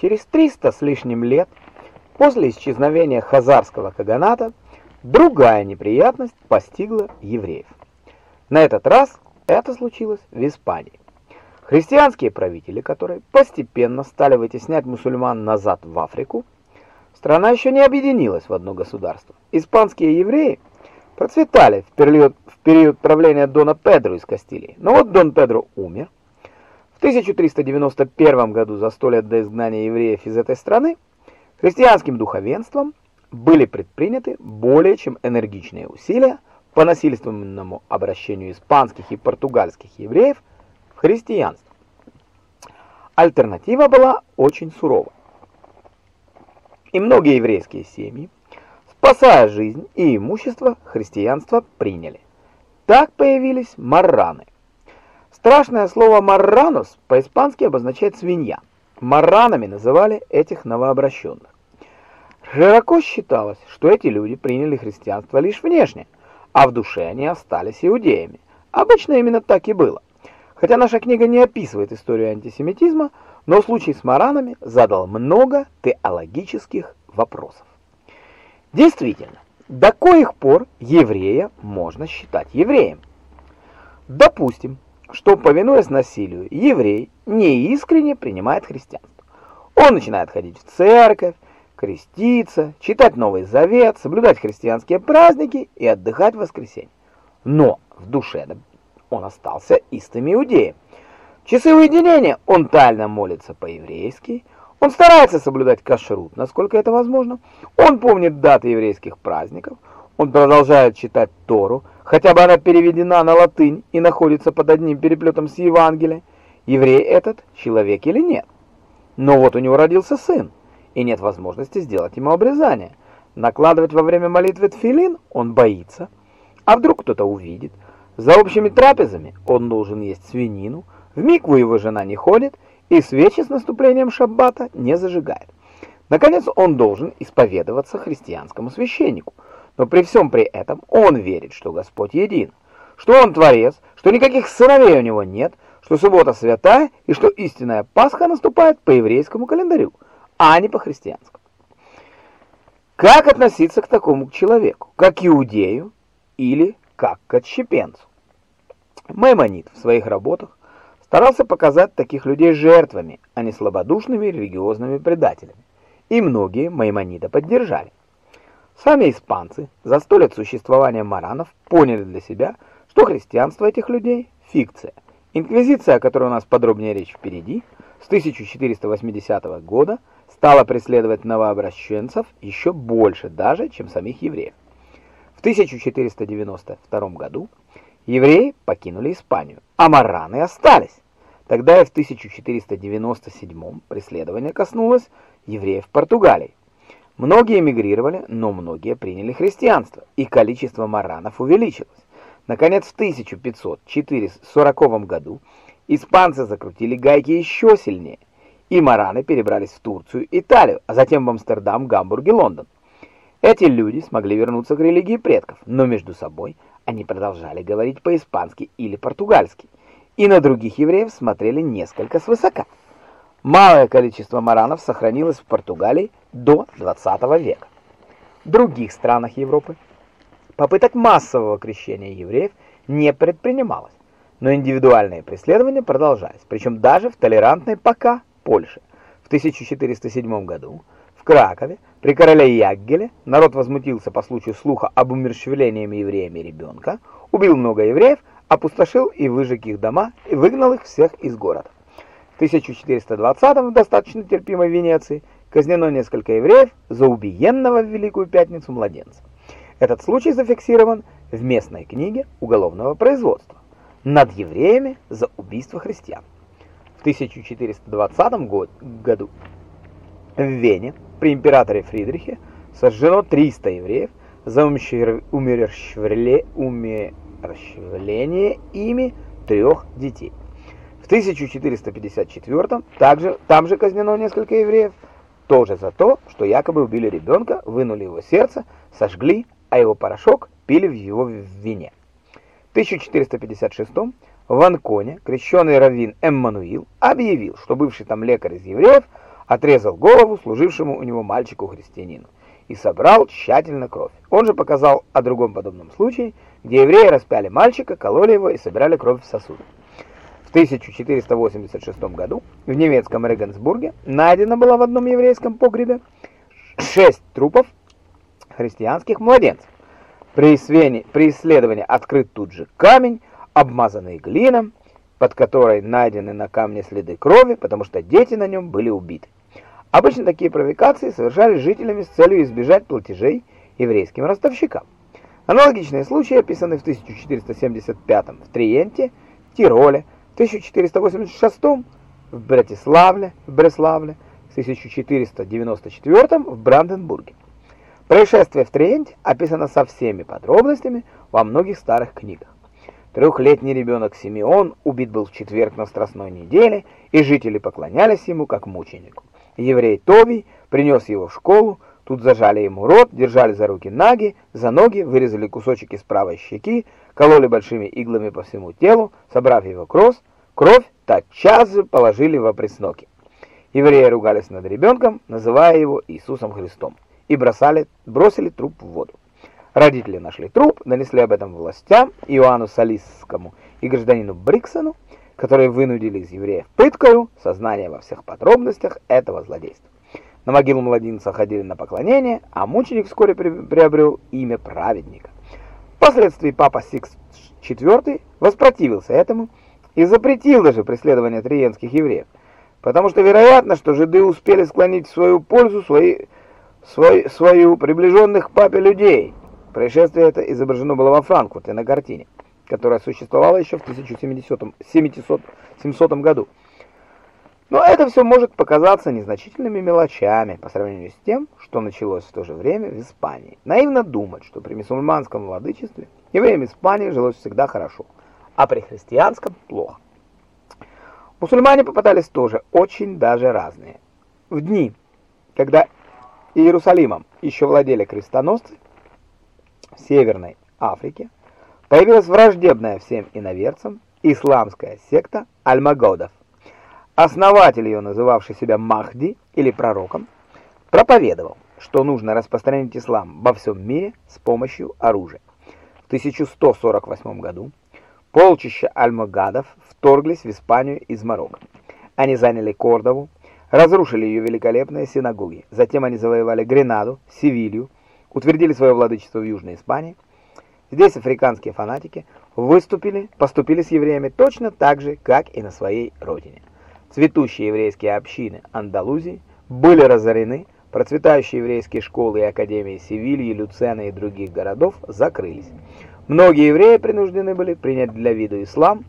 через 300 с лишним лет после исчезновения хазарского каганата другая неприятность постигла евреев. На этот раз это случилось в Испании. Христианские правители, которые постепенно стали вытеснять мусульман назад в Африку, страна еще не объединилась в одно государство. Испанские евреи процветали в период, в период правления Дона Педро из Кастилии. Но вот Дон Педро умер. В 1391 году, за сто лет до изгнания евреев из этой страны, христианским духовенством были предприняты более чем энергичные усилия по насильственному обращению испанских и португальских евреев в христианство. Альтернатива была очень сурова. И многие еврейские семьи, спасая жизнь и имущество, христианство приняли. Так появились марраны. Страшное слово «марранус» по-испански обозначает «свинья». Марранами называли этих новообращенных. Широко считалось, что эти люди приняли христианство лишь внешне, а в душе они остались иудеями. Обычно именно так и было. Хотя наша книга не описывает историю антисемитизма, но случай с маранами задал много теологических вопросов. Действительно, до коих пор еврея можно считать евреем? Допустим, что, повинуясь насилию, еврей неискренне принимает христианство. Он начинает ходить в церковь, креститься, читать Новый Завет, соблюдать христианские праздники и отдыхать в воскресенье. Но в душе он остался истым иудеем. В часы уединения он тайно молится по-еврейски, он старается соблюдать кашрут, насколько это возможно, он помнит даты еврейских праздников, он продолжает читать Тору, хотя бы она переведена на латынь и находится под одним переплетом с Евангелием. Еврей этот человек или нет? Но вот у него родился сын, и нет возможности сделать ему обрезание. Накладывать во время молитвы тфилин он боится, а вдруг кто-то увидит – за общими трапезами он должен есть свинину, в микву его жена не ходит и свечи с наступлением шаббата не зажигает. Наконец, он должен исповедоваться христианскому священнику, но при всем при этом он верит, что Господь един, что он творец, что никаких сыновей у него нет, что суббота святая и что истинная Пасха наступает по еврейскому календарю, а не по христианскому. Как относиться к такому человеку? Как иудею или как к отщепенцу? Маймонид в своих работах старался показать таких людей жертвами, а не слабодушными религиозными предателями. И многие Маймонида поддержали. Сами испанцы за сто лет существования маранов поняли для себя, что христианство этих людей – фикция. Инквизиция, о которой у нас подробнее речь впереди, с 1480 года стала преследовать новообращенцев еще больше даже, чем самих евреев. В 1492 году Евреи покинули Испанию, а мараны остались. Тогда и в 1497 преследование коснулось евреев Португалии. Многие эмигрировали, но многие приняли христианство, и количество маранов увеличилось. Наконец, в 1540 году испанцы закрутили гайки еще сильнее, и мараны перебрались в Турцию, Италию, а затем в Амстердам, Гамбург и Лондон. Эти люди смогли вернуться к религии предков, но между собой – они продолжали говорить по-испански или португальски, и на других евреев смотрели несколько свысока. Малое количество маранов сохранилось в Португалии до 20 века. В других странах Европы попыток массового крещения евреев не предпринималось, но индивидуальные преследования продолжались, причем даже в толерантной пока Польше. В 1407 году в Кракове при короле Яггеле народ возмутился по случаю слуха об умерщвлении евреями ребенка, убил много евреев, опустошил и выжег их дома и выгнал их всех из города. В 1420-м в достаточно терпимой Венеции казнено несколько евреев за убиенного в Великую Пятницу младенца. Этот случай зафиксирован в местной книге уголовного производства над евреями за убийство христиан. В 1420 году в Вене при императоре Фридрихе сожжено 300 евреев за умерщвление ими трех детей. В 1454 также там же казнено несколько евреев, тоже за то, что якобы убили ребенка, вынули его сердце, сожгли, а его порошок пили в его вине. В 1456 в Анконе крещеный раввин Эммануил объявил, что бывший там лекарь из евреев отрезал голову служившему у него мальчику-христианину и собрал тщательно кровь. Он же показал о другом подобном случае, где евреи распяли мальчика, кололи его и собирали кровь в сосуды. В 1486 году в немецком Регенсбурге найдено было в одном еврейском погребе шесть трупов христианских младенцев. При, исследовании открыт тут же камень, обмазанный глином, под которой найдены на камне следы крови, потому что дети на нем были убиты. Обычно такие провокации совершались жителями с целью избежать платежей еврейским ростовщикам. Аналогичные случаи описаны в 1475 в Триенте, Тироле, 1486 в Братиславле, в Бреславле, в 1494 в Бранденбурге. Происшествие в Триенте описано со всеми подробностями во многих старых книгах. Трехлетний ребенок Симеон убит был в четверг на Страстной неделе, и жители поклонялись ему как мученику. Еврей Тобий принес его в школу, тут зажали ему рот, держали за руки ноги, за ноги, вырезали кусочек из правой щеки, кололи большими иглами по всему телу, собрав его кровь, кровь тотчас же положили в опресноки. Евреи ругались над ребенком, называя его Иисусом Христом, и бросали, бросили труп в воду. Родители нашли труп, донесли об этом властям, Иоанну Салисскому и гражданину Бриксону, которые вынудили из евреев пыткою сознание во всех подробностях этого злодейства. На могилу младенца ходили на поклонение, а мученик вскоре приобрел имя праведника. Впоследствии папа Сикс IV воспротивился этому и запретил даже преследование триенских евреев, потому что вероятно, что жиды успели склонить в свою пользу свои, свой, свою приближенных к папе людей. Происшествие это изображено было во Франкфурте на картине которая существовала еще в 1700 году. Но это все может показаться незначительными мелочами по сравнению с тем, что началось в то же время в Испании. Наивно думать, что при мусульманском владычестве евреям Испании жилось всегда хорошо, а при христианском плохо. Мусульмане попытались тоже очень даже разные. В дни, когда Иерусалимом еще владели крестоносцы в Северной Африке, появилась враждебная всем иноверцам исламская секта Альмагодов. Основатель ее, называвший себя Махди или пророком, проповедовал, что нужно распространить ислам во всем мире с помощью оружия. В 1148 году полчища альмагадов вторглись в Испанию из Марокко. Они заняли Кордову, разрушили ее великолепные синагоги. Затем они завоевали Гренаду, Севилью, утвердили свое владычество в Южной Испании – Здесь африканские фанатики выступили, поступили с евреями точно так же, как и на своей родине. Цветущие еврейские общины Андалузии были разорены, процветающие еврейские школы и академии Севильи, Люцена и других городов закрылись. Многие евреи принуждены были принять для виду ислам,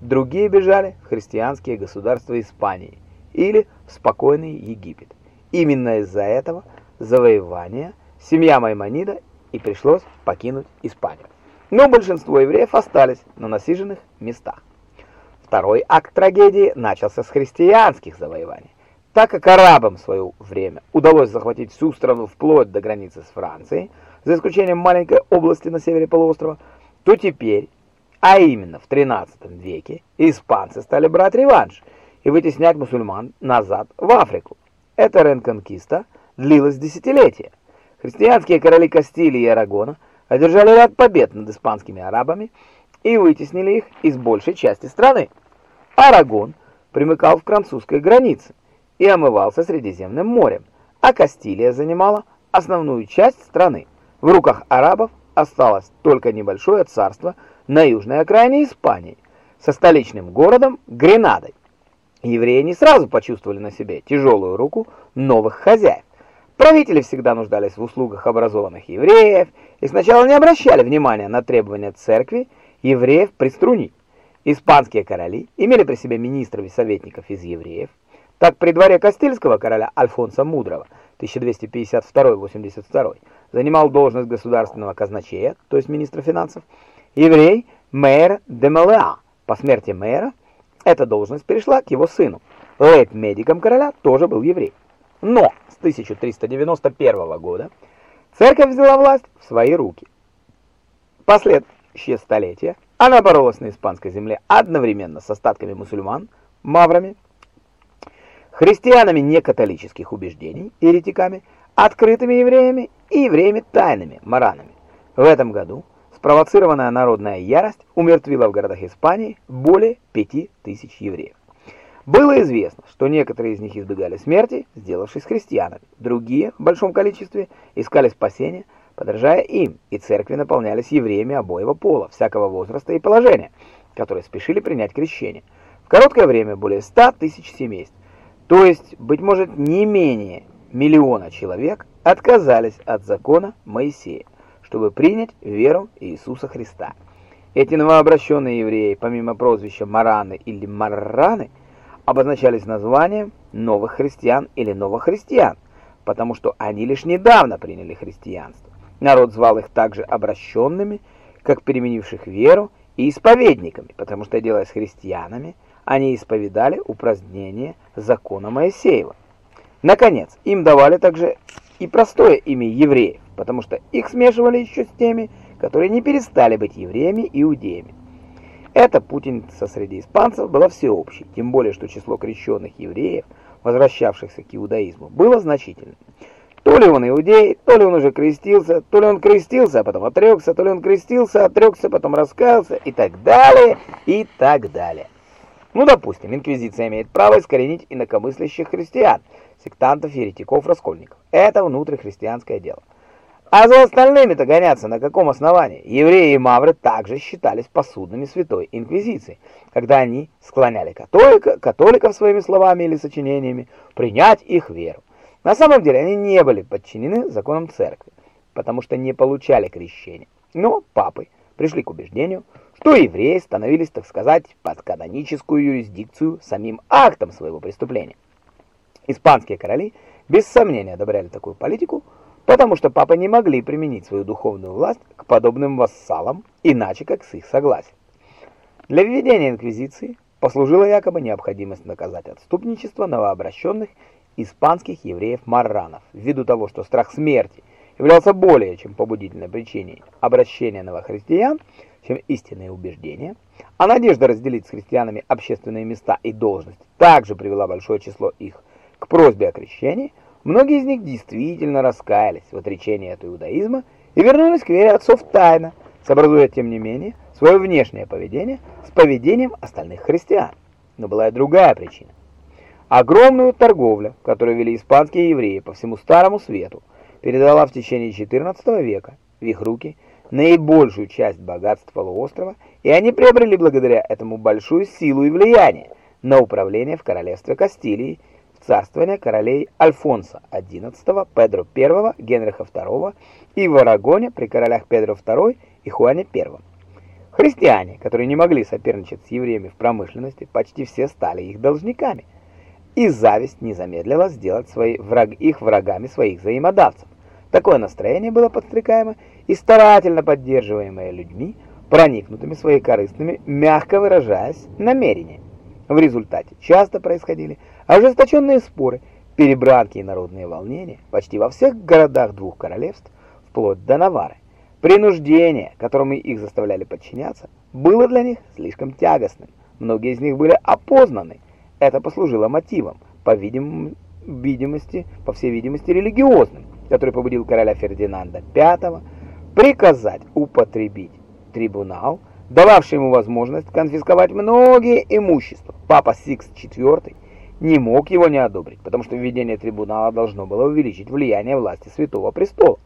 другие бежали в христианские государства Испании или в спокойный Египет. Именно из-за этого завоевания семья Маймонида и пришлось покинуть Испанию. Но большинство евреев остались на насиженных местах. Второй акт трагедии начался с христианских завоеваний. Так как арабам в свое время удалось захватить всю страну вплоть до границы с Францией, за исключением маленькой области на севере полуострова, то теперь, а именно в 13 веке, испанцы стали брать реванш и вытеснять мусульман назад в Африку. Эта ренконкиста длилась десятилетия. Христианские короли Кастилии и Арагона одержали ряд побед над испанскими арабами и вытеснили их из большей части страны. Арагон примыкал к французской границе и омывался Средиземным морем, а Кастилия занимала основную часть страны. В руках арабов осталось только небольшое царство на южной окраине Испании со столичным городом Гренадой. Евреи не сразу почувствовали на себе тяжелую руку новых хозяев. Правители всегда нуждались в услугах образованных евреев и сначала не обращали внимания на требования церкви евреев приструнить. Испанские короли имели при себе министров и советников из евреев. Так при дворе Кастильского короля Альфонса Мудрого 1252-82 занимал должность государственного казначея, то есть министра финансов, еврей Мэр де Мелеа. По смерти мэра эта должность перешла к его сыну. Лейб-медиком короля тоже был еврей. Но с 1391 года церковь взяла власть в свои руки. Последующие столетия она боролась на испанской земле одновременно с остатками мусульман, маврами, христианами некатолических убеждений, еретиками, открытыми евреями и евреями тайными, маранами. В этом году спровоцированная народная ярость умертвила в городах Испании более 5000 евреев. Было известно, что некоторые из них избегали смерти, сделавшись христианами. Другие, в большом количестве, искали спасения, подражая им, и церкви наполнялись евреями обоего пола, всякого возраста и положения, которые спешили принять крещение. В короткое время более 100 тысяч семейств, то есть, быть может, не менее миллиона человек, отказались от закона Моисея, чтобы принять веру Иисуса Христа. Эти новообращенные евреи, помимо прозвища Мараны или Марраны, обозначались названием новых христиан или новохристиан, потому что они лишь недавно приняли христианство. Народ звал их также обращенными, как переменивших веру, и исповедниками, потому что, делаясь христианами, они исповедали упразднение закона Моисеева. Наконец, им давали также и простое имя евреев, потому что их смешивали еще с теми, которые не перестали быть евреями иудеями. Эта путаница среди испанцев была всеобщей, тем более, что число крещенных евреев, возвращавшихся к иудаизму, было значительным. То ли он иудей, то ли он уже крестился, то ли он крестился, а потом отрекся, то ли он крестился, отрекся, потом раскаялся и так далее, и так далее. Ну, допустим, инквизиция имеет право искоренить инакомыслящих христиан, сектантов, еретиков, раскольников. Это внутрихристианское дело. А за остальными-то гоняться на каком основании? Евреи и мавры также считались посудными Святой Инквизиции, когда они склоняли католика, католиков своими словами или сочинениями принять их веру. На самом деле они не были подчинены законам церкви, потому что не получали крещения. Но папы пришли к убеждению, что евреи становились, так сказать, под каноническую юрисдикцию самим актом своего преступления. Испанские короли без сомнения одобряли такую политику, потому что папы не могли применить свою духовную власть к подобным вассалам, иначе как с их согласия. Для введения инквизиции послужила якобы необходимость наказать отступничество новообращенных испанских евреев-марранов, ввиду того, что страх смерти являлся более чем побудительной причиной обращения новохристиан, чем истинные убеждения, а надежда разделить с христианами общественные места и должности также привела большое число их к просьбе о крещении – Многие из них действительно раскаялись в отречении от иудаизма и вернулись к вере отцов тайно, сообразуя, тем не менее, свое внешнее поведение с поведением остальных христиан. Но была и другая причина. Огромную торговлю, которую вели испанские евреи по всему Старому Свету, передала в течение XIV века в их руки наибольшую часть богатств полуострова, и они приобрели благодаря этому большую силу и влияние на управление в королевстве Кастилии царствования королей Альфонса XI, Педро I, Генриха II и в Арагоне при королях Педро II и Хуане I. Христиане, которые не могли соперничать с евреями в промышленности, почти все стали их должниками. И зависть не замедлила сделать свои враг, их врагами своих взаимодавцев. Такое настроение было подстрекаемо и старательно поддерживаемое людьми, проникнутыми своими корыстными, мягко выражаясь, намерениями. В результате часто происходили ожесточенные споры, перебранки и народные волнения почти во всех городах двух королевств, вплоть до Навары. Принуждение, которому их заставляли подчиняться, было для них слишком тягостным. Многие из них были опознаны. Это послужило мотивом, по видимости, по всей видимости, религиозным, который побудил короля Фердинанда V приказать употребить трибунал дававший ему возможность конфисковать многие имущества. Папа Сикс IV не мог его не одобрить, потому что введение трибунала должно было увеличить влияние власти Святого Престола.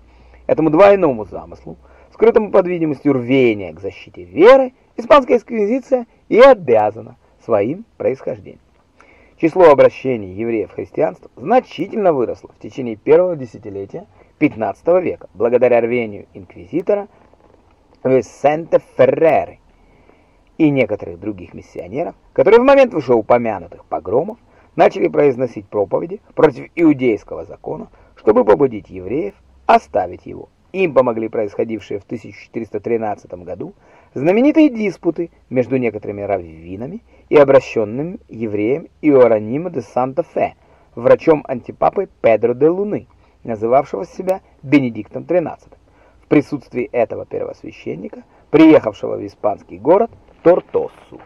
Этому двойному замыслу, скрытому под видимостью рвения к защите веры, испанская эксквизиция и обязана своим происхождением. Число обращений евреев в христианство значительно выросло в течение первого десятилетия XV века, благодаря рвению инквизитора Висенте Феррери и некоторых других миссионеров, которые в момент вышеупомянутых погромов начали произносить проповеди против иудейского закона, чтобы побудить евреев оставить его. Им помогли происходившие в 1413 году знаменитые диспуты между некоторыми раввинами и обращенным евреем Иоанима де Санта-Фе, врачом антипапы Педро де Луны, называвшего себя Бенедиктом XIII присутствии этого первосвященника, приехавшего в испанский город Тортоссу.